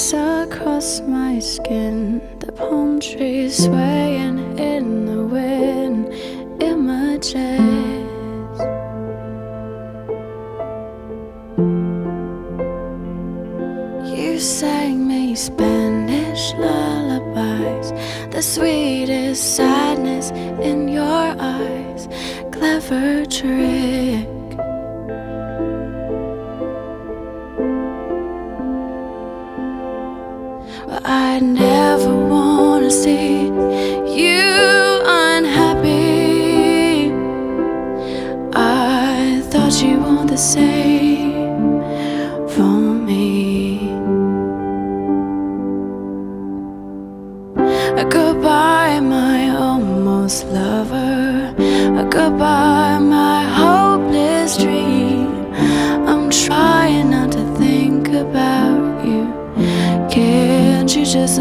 Across my skin, the palm trees swaying in the wind, images. You sang me Spanish lullabies, the sweetest sadness in your eyes, clever trick. See you unhappy. I thought you want the same for me. Goodbye, my almost lover. Goodbye, my hopeless dream. I'm trying not to think about you. Can't you just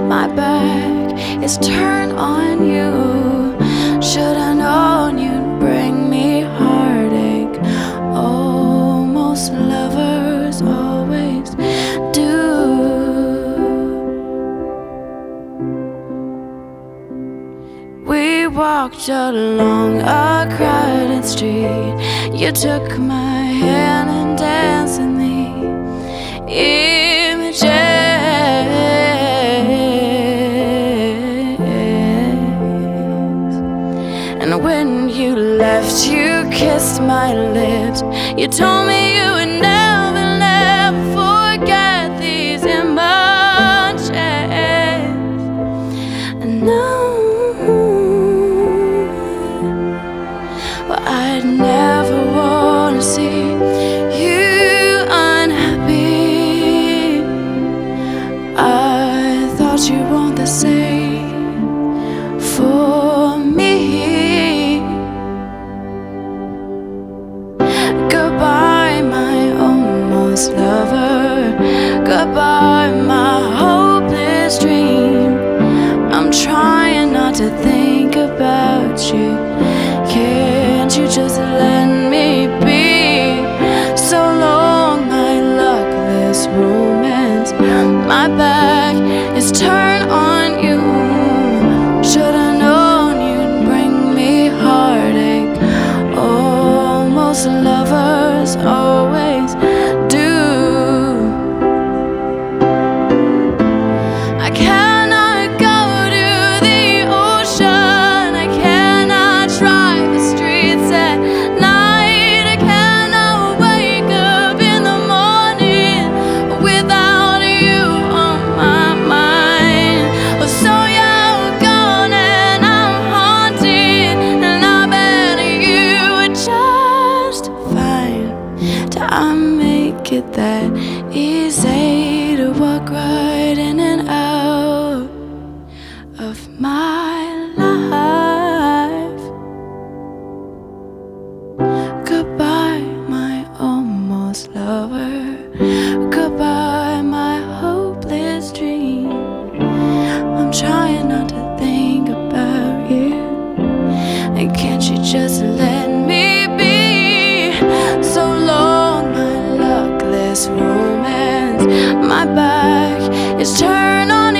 My back is turned on you. Should I known you'd bring me heartache? Almost lovers always do. We walked along a crowded street. You took my hand And when you left, you kissed my lips. You told me you would never, never forget these emotions. And now, well, I'd never wanna see you unhappy. I thought you want the same almost lover. Goodbye, my hopeless dream. I'm trying not to think about you. Can't you just let me I make it that easy to walk right in and out of my life. Goodbye, my almost lover. Goodbye, my hopeless dream. I'm trying not to think about you. And can't you just My back is turned on.